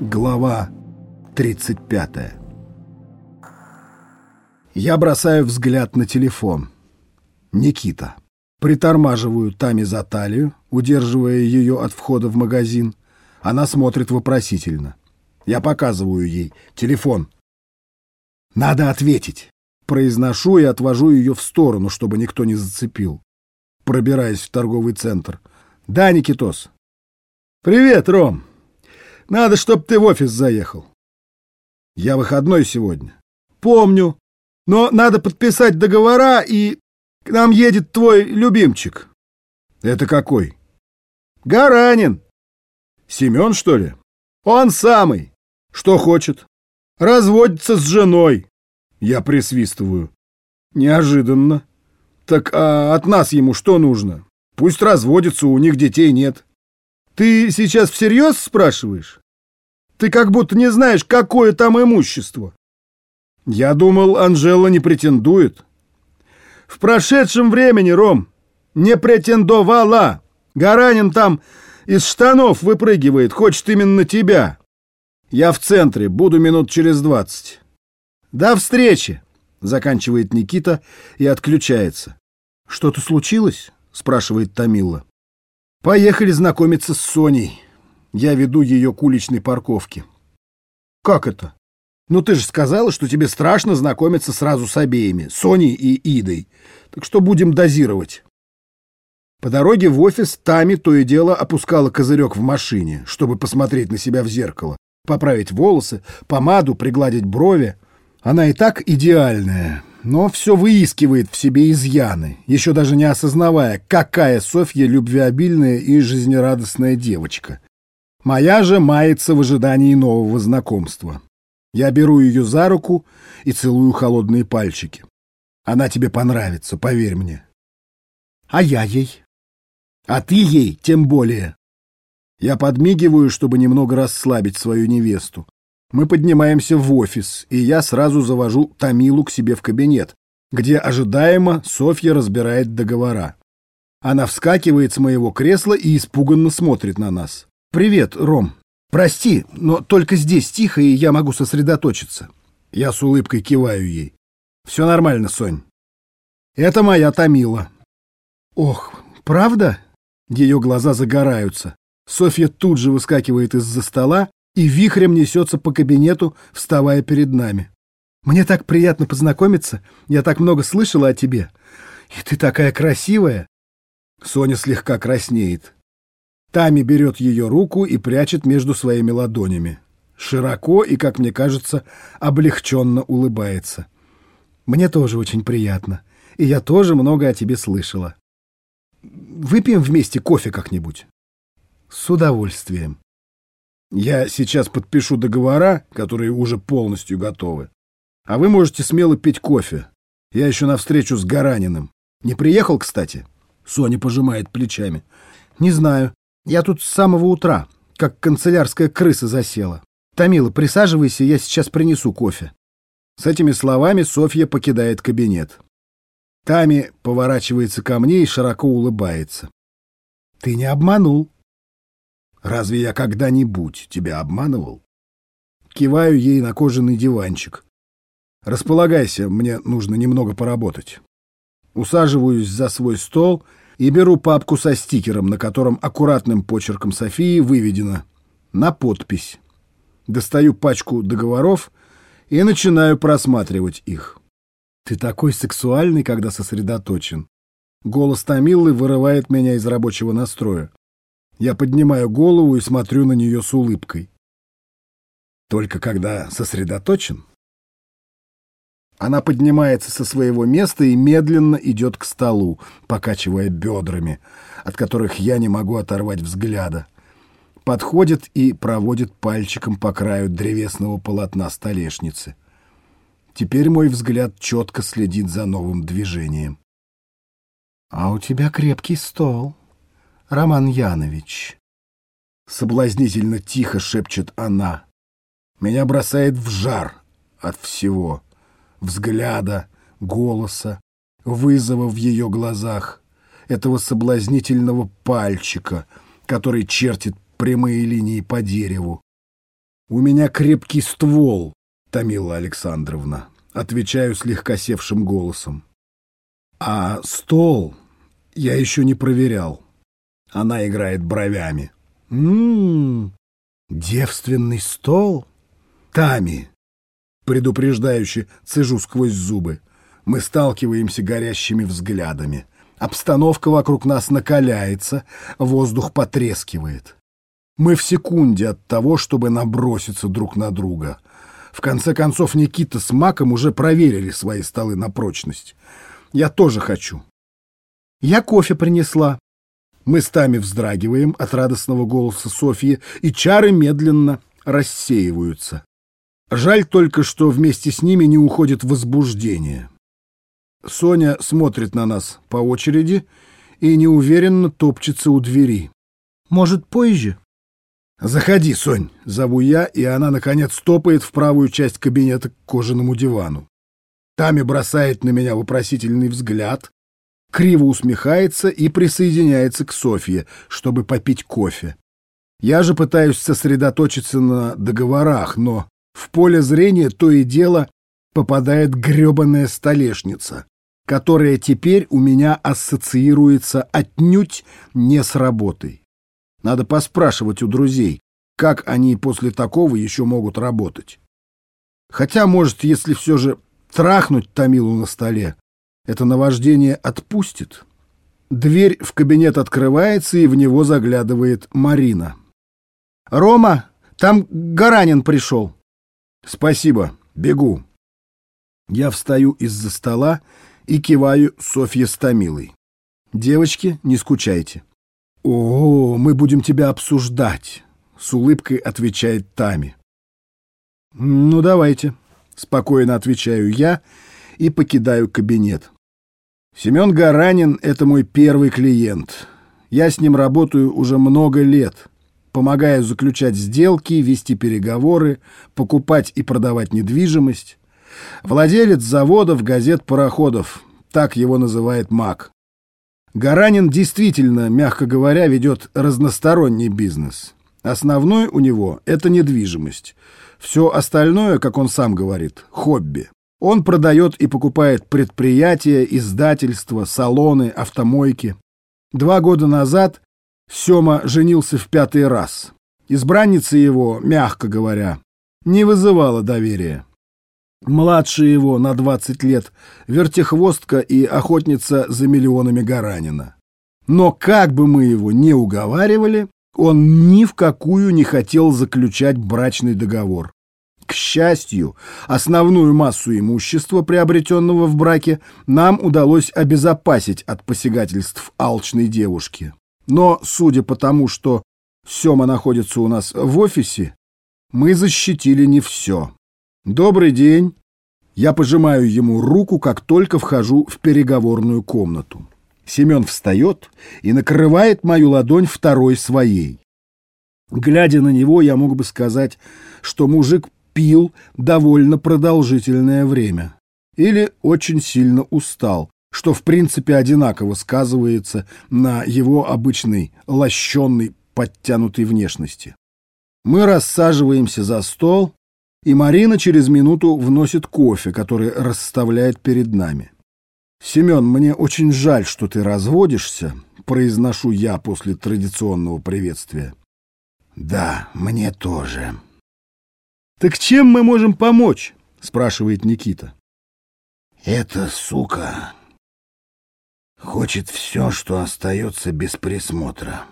Глава 35 Я бросаю взгляд на телефон. Никита. Притормаживаю Тами за талию, удерживая ее от входа в магазин. Она смотрит вопросительно. Я показываю ей телефон. «Надо ответить!» Произношу и отвожу ее в сторону, чтобы никто не зацепил. Пробираясь в торговый центр. «Да, Никитос!» «Привет, Ром! Надо, чтоб ты в офис заехал». «Я выходной сегодня». «Помню. Но надо подписать договора, и к нам едет твой любимчик». «Это какой?» «Гаранин». «Семен, что ли?» «Он самый. Что хочет?» «Разводится с женой». Я присвистываю. «Неожиданно. Так а от нас ему что нужно? Пусть разводится, у них детей нет». «Ты сейчас всерьез спрашиваешь? Ты как будто не знаешь, какое там имущество». «Я думал, Анжела не претендует». «В прошедшем времени, Ром, не претендовала. Гаранин там из штанов выпрыгивает, хочет именно тебя. Я в центре, буду минут через двадцать». «До встречи!» — заканчивает Никита и отключается. «Что-то случилось?» — спрашивает Томила. «Поехали знакомиться с Соней. Я веду ее к уличной парковке». «Как это?» «Ну ты же сказала, что тебе страшно знакомиться сразу с обеими, Соней и Идой. Так что будем дозировать». По дороге в офис Тами то и дело опускала козырек в машине, чтобы посмотреть на себя в зеркало, поправить волосы, помаду, пригладить брови. Она и так идеальная, но все выискивает в себе изъяны, еще даже не осознавая, какая Софья любвеобильная и жизнерадостная девочка. Моя же мается в ожидании нового знакомства. Я беру ее за руку и целую холодные пальчики. Она тебе понравится, поверь мне. А я ей. А ты ей тем более. Я подмигиваю, чтобы немного расслабить свою невесту. Мы поднимаемся в офис, и я сразу завожу Тамилу к себе в кабинет, где ожидаемо Софья разбирает договора. Она вскакивает с моего кресла и испуганно смотрит на нас. «Привет, Ром. Прости, но только здесь тихо, и я могу сосредоточиться». Я с улыбкой киваю ей. «Все нормально, Сонь. Это моя Тамила». «Ох, правда?» Ее глаза загораются. Софья тут же выскакивает из-за стола и вихрем несется по кабинету, вставая перед нами. «Мне так приятно познакомиться. Я так много слышала о тебе. И ты такая красивая!» Соня слегка краснеет. Тами берет ее руку и прячет между своими ладонями. Широко и, как мне кажется, облегченно улыбается. «Мне тоже очень приятно. И я тоже много о тебе слышала. Выпьем вместе кофе как-нибудь?» «С удовольствием». «Я сейчас подпишу договора, которые уже полностью готовы. А вы можете смело пить кофе. Я еще на встречу с Гараниным. Не приехал, кстати?» Соня пожимает плечами. «Не знаю. Я тут с самого утра, как канцелярская крыса засела. Томила, присаживайся, я сейчас принесу кофе». С этими словами Софья покидает кабинет. Тами поворачивается ко мне и широко улыбается. «Ты не обманул». «Разве я когда-нибудь тебя обманывал?» Киваю ей на кожаный диванчик. «Располагайся, мне нужно немного поработать». Усаживаюсь за свой стол и беру папку со стикером, на котором аккуратным почерком Софии выведено «На подпись». Достаю пачку договоров и начинаю просматривать их. Ты такой сексуальный, когда сосредоточен. Голос Томилы вырывает меня из рабочего настроя. Я поднимаю голову и смотрю на нее с улыбкой. Только когда сосредоточен? Она поднимается со своего места и медленно идет к столу, покачивая бедрами, от которых я не могу оторвать взгляда. Подходит и проводит пальчиком по краю древесного полотна столешницы. Теперь мой взгляд четко следит за новым движением. «А у тебя крепкий стол, Роман Янович», — соблазнительно тихо шепчет она. Меня бросает в жар от всего — взгляда, голоса, вызова в ее глазах, этого соблазнительного пальчика, который чертит прямые линии по дереву. «У меня крепкий ствол, Тамила Александровна», — отвечаю слегка севшим голосом. «А стол я еще не проверял». Она играет бровями. «М-м-м, девственный стол?» «Тами!» Предупреждающе цежу сквозь зубы. Мы сталкиваемся горящими взглядами. Обстановка вокруг нас накаляется, воздух потрескивает. Мы в секунде от того, чтобы наброситься друг на друга. В конце концов, Никита с Маком уже проверили свои столы на прочность. Я тоже хочу. Я кофе принесла. Мы с Тами вздрагиваем от радостного голоса Софьи, и чары медленно рассеиваются. Жаль только, что вместе с ними не уходит возбуждение. Соня смотрит на нас по очереди и неуверенно топчется у двери. «Может, позже?» «Заходи, Сонь!» — зову я, и она, наконец, топает в правую часть кабинета к кожаному дивану. Тами бросает на меня вопросительный взгляд, криво усмехается и присоединяется к Софье, чтобы попить кофе. Я же пытаюсь сосредоточиться на договорах, но в поле зрения то и дело попадает грёбаная столешница, которая теперь у меня ассоциируется отнюдь не с работой. Надо поспрашивать у друзей, как они после такого еще могут работать. Хотя, может, если все же трахнуть Томилу на столе, это наваждение отпустит. Дверь в кабинет открывается, и в него заглядывает Марина. «Рома, там Гаранин пришел». «Спасибо, бегу». Я встаю из-за стола и киваю Софье с Томилой. «Девочки, не скучайте». «О, мы будем тебя обсуждать», — с улыбкой отвечает Тами. «Ну, давайте», — спокойно отвечаю я и покидаю кабинет. Семен Гаранин — это мой первый клиент. Я с ним работаю уже много лет. Помогаю заключать сделки, вести переговоры, покупать и продавать недвижимость. Владелец заводов, газет, пароходов. Так его называет МАК. Гаранин действительно, мягко говоря, ведет разносторонний бизнес. Основной у него — это недвижимость. Все остальное, как он сам говорит, хобби. Он продает и покупает предприятия, издательства, салоны, автомойки. Два года назад Сёма женился в пятый раз. Избранница его, мягко говоря, не вызывала доверия. Младше его на 20 лет, вертихвостка и охотница за миллионами Гаранина. Но как бы мы его не уговаривали, он ни в какую не хотел заключать брачный договор. К счастью, основную массу имущества, приобретенного в браке, нам удалось обезопасить от посягательств алчной девушки. Но, судя по тому, что Сёма находится у нас в офисе, мы защитили не все. «Добрый день!» Я пожимаю ему руку, как только вхожу в переговорную комнату. Семен встает и накрывает мою ладонь второй своей. Глядя на него, я мог бы сказать, что мужик пил довольно продолжительное время или очень сильно устал, что в принципе одинаково сказывается на его обычной лощенной подтянутой внешности. Мы рассаживаемся за стол, и Марина через минуту вносит кофе, который расставляет перед нами. «Семен, мне очень жаль, что ты разводишься», — произношу я после традиционного приветствия. «Да, мне тоже», «Так чем мы можем помочь?» — спрашивает Никита. «Эта сука хочет все, что остается без присмотра».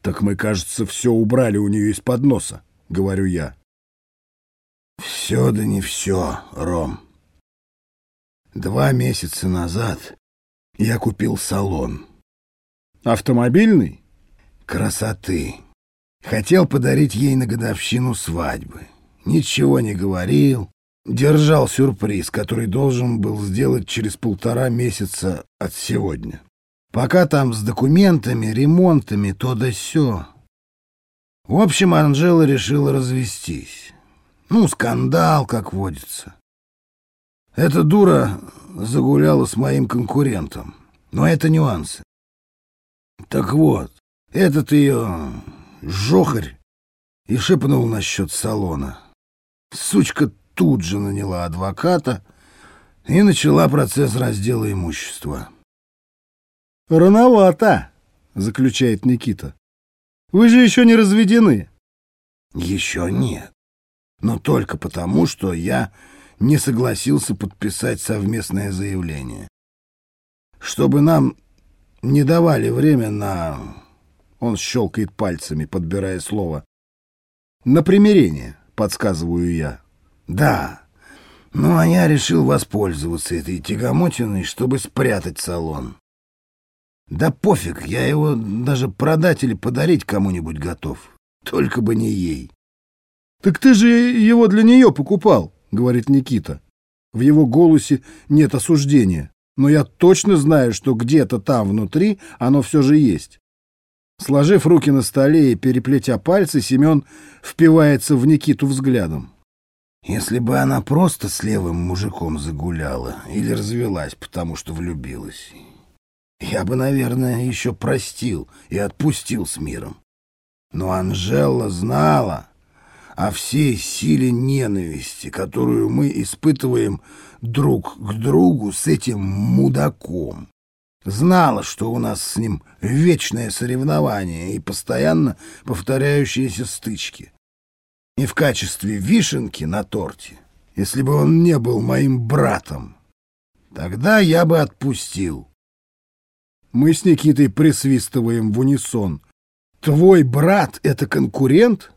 «Так мы, кажется, все убрали у нее из-под носа», — говорю я. «Все да не все, Ром. Два месяца назад я купил салон». «Автомобильный?» «Красоты». Хотел подарить ей на годовщину свадьбы. Ничего не говорил. Держал сюрприз, который должен был сделать через полтора месяца от сегодня. Пока там с документами, ремонтами, то да сё. В общем, Анжела решила развестись. Ну, скандал, как водится. Эта дура загуляла с моим конкурентом. Но это нюансы. Так вот, этот ее жохарь и шепнул насчет салона. Сучка тут же наняла адвоката и начала процесс раздела имущества. «Рановато», — заключает Никита. «Вы же еще не разведены». «Еще нет. Но только потому, что я не согласился подписать совместное заявление. Чтобы нам не давали время на...» Он щелкает пальцами, подбирая слово. «На примирение», — подсказываю я. «Да. Ну, а я решил воспользоваться этой тягомотиной, чтобы спрятать салон. Да пофиг, я его даже продать или подарить кому-нибудь готов. Только бы не ей». «Так ты же его для нее покупал», — говорит Никита. В его голосе нет осуждения, но я точно знаю, что где-то там внутри оно все же есть. Сложив руки на столе и переплетя пальцы, Семен впивается в Никиту взглядом. Если бы она просто с левым мужиком загуляла или развелась, потому что влюбилась, я бы, наверное, еще простил и отпустил с миром. Но Анжела знала о всей силе ненависти, которую мы испытываем друг к другу с этим мудаком. Знала, что у нас с ним вечное соревнование и постоянно повторяющиеся стычки. И в качестве вишенки на торте, если бы он не был моим братом, тогда я бы отпустил. Мы с Никитой присвистываем в унисон. Твой брат — это конкурент?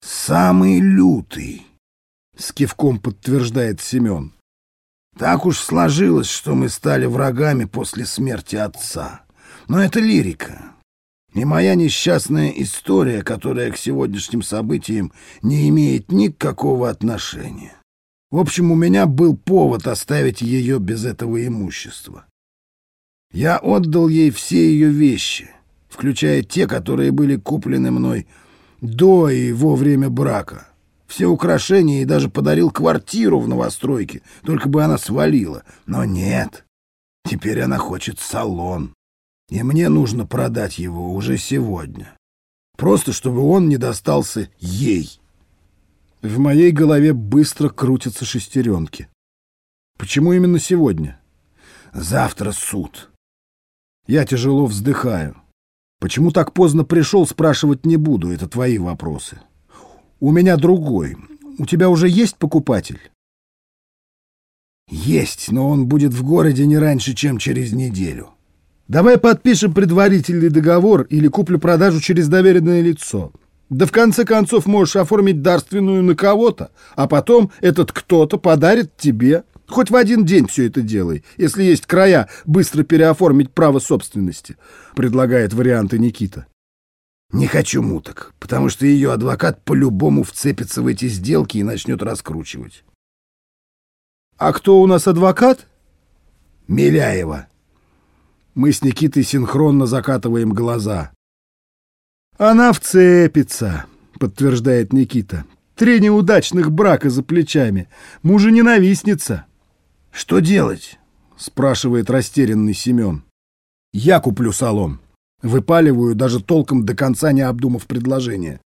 Самый лютый, — с кивком подтверждает Семен. Так уж сложилось, что мы стали врагами после смерти отца. Но это лирика. И моя несчастная история, которая к сегодняшним событиям не имеет никакого отношения. В общем, у меня был повод оставить ее без этого имущества. Я отдал ей все ее вещи, включая те, которые были куплены мной до и во время брака все украшения и даже подарил квартиру в новостройке, только бы она свалила. Но нет, теперь она хочет салон, и мне нужно продать его уже сегодня. Просто чтобы он не достался ей. В моей голове быстро крутятся шестеренки. Почему именно сегодня? Завтра суд. Я тяжело вздыхаю. Почему так поздно пришел, спрашивать не буду, это твои вопросы. У меня другой. У тебя уже есть покупатель? Есть, но он будет в городе не раньше, чем через неделю. Давай подпишем предварительный договор или куплю-продажу через доверенное лицо. Да в конце концов можешь оформить дарственную на кого-то, а потом этот кто-то подарит тебе. Хоть в один день все это делай, если есть края быстро переоформить право собственности, предлагает варианты Никита. Не хочу муток, потому что ее адвокат по-любому вцепится в эти сделки и начнет раскручивать. А кто у нас адвокат? Миляева. Мы с Никитой синхронно закатываем глаза. Она вцепится, подтверждает Никита. Три неудачных брака за плечами. Мужа-ненавистница. Что делать? Спрашивает растерянный Семен. Я куплю салон. Выпаливаю, даже толком до конца не обдумав предложение.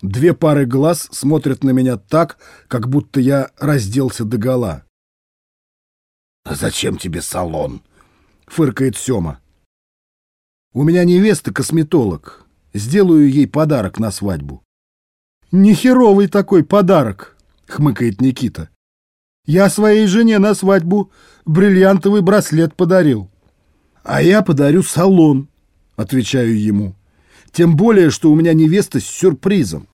Две пары глаз смотрят на меня так, как будто я разделся догола. «А зачем тебе салон?» — фыркает Сёма. «У меня невеста косметолог. Сделаю ей подарок на свадьбу». «Нехеровый такой подарок!» — хмыкает Никита. «Я своей жене на свадьбу бриллиантовый браслет подарил. А я подарю салон отвечаю ему. Тем более, что у меня невеста с сюрпризом.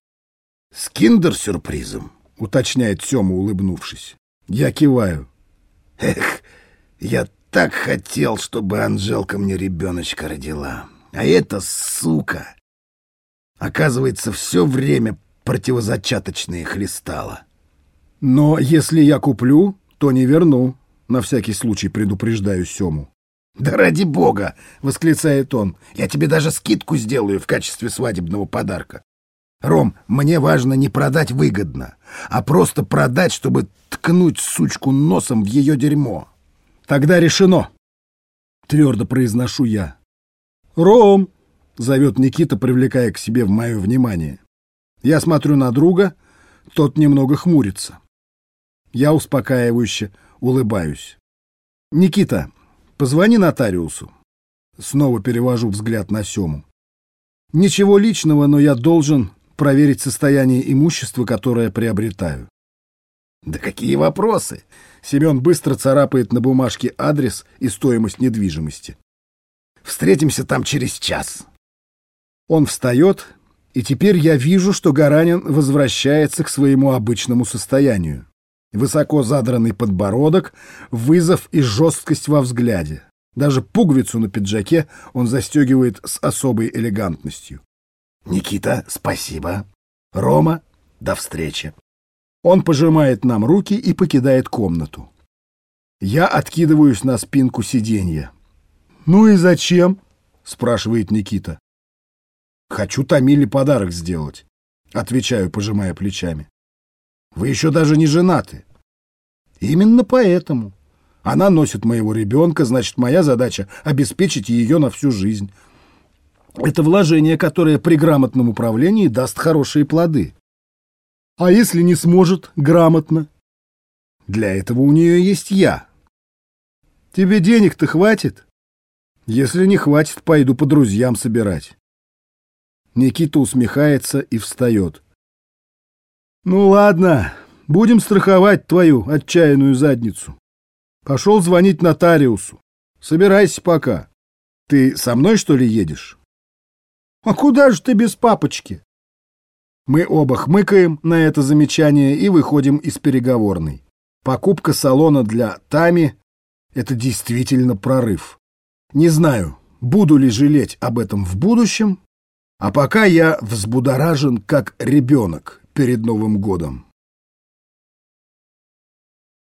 С киндер-сюрпризом, уточняет Сёма, улыбнувшись. Я киваю. Эх, я так хотел, чтобы Анжелка мне ребеночка родила. А эта сука, оказывается, все время противозачаточные хлестала. Но если я куплю, то не верну. На всякий случай предупреждаю Сему. «Да ради бога!» — восклицает он. «Я тебе даже скидку сделаю в качестве свадебного подарка. Ром, мне важно не продать выгодно, а просто продать, чтобы ткнуть сучку носом в ее дерьмо». «Тогда решено!» — твердо произношу я. «Ром!» — зовет Никита, привлекая к себе в мое внимание. Я смотрю на друга, тот немного хмурится. Я успокаивающе улыбаюсь. «Никита, позвони нотариусу». Снова перевожу взгляд на Сему. «Ничего личного, но я должен проверить состояние имущества, которое приобретаю». «Да какие вопросы?» Семен быстро царапает на бумажке адрес и стоимость недвижимости. «Встретимся там через час». Он встает, и теперь я вижу, что Гаранин возвращается к своему обычному состоянию. Высоко задранный подбородок, вызов и жесткость во взгляде. Даже пуговицу на пиджаке он застегивает с особой элегантностью. «Никита, спасибо. Рома, до встречи». Он пожимает нам руки и покидает комнату. Я откидываюсь на спинку сиденья. «Ну и зачем?» — спрашивает Никита. «Хочу Тамиле подарок сделать», — отвечаю, пожимая плечами. «Вы еще даже не женаты». «Именно поэтому. Она носит моего ребенка, значит, моя задача — обеспечить ее на всю жизнь. Это вложение, которое при грамотном управлении даст хорошие плоды. А если не сможет грамотно? Для этого у нее есть я. Тебе денег-то хватит? Если не хватит, пойду по друзьям собирать. Никита усмехается и встает. Ну ладно, будем страховать твою отчаянную задницу. Пошел звонить нотариусу. Собирайся пока. Ты со мной, что ли, едешь? А куда же ты без папочки? Мы оба хмыкаем на это замечание и выходим из переговорной. Покупка салона для Тами — это действительно прорыв. Не знаю, буду ли жалеть об этом в будущем, а пока я взбудоражен как ребенок перед Новым годом.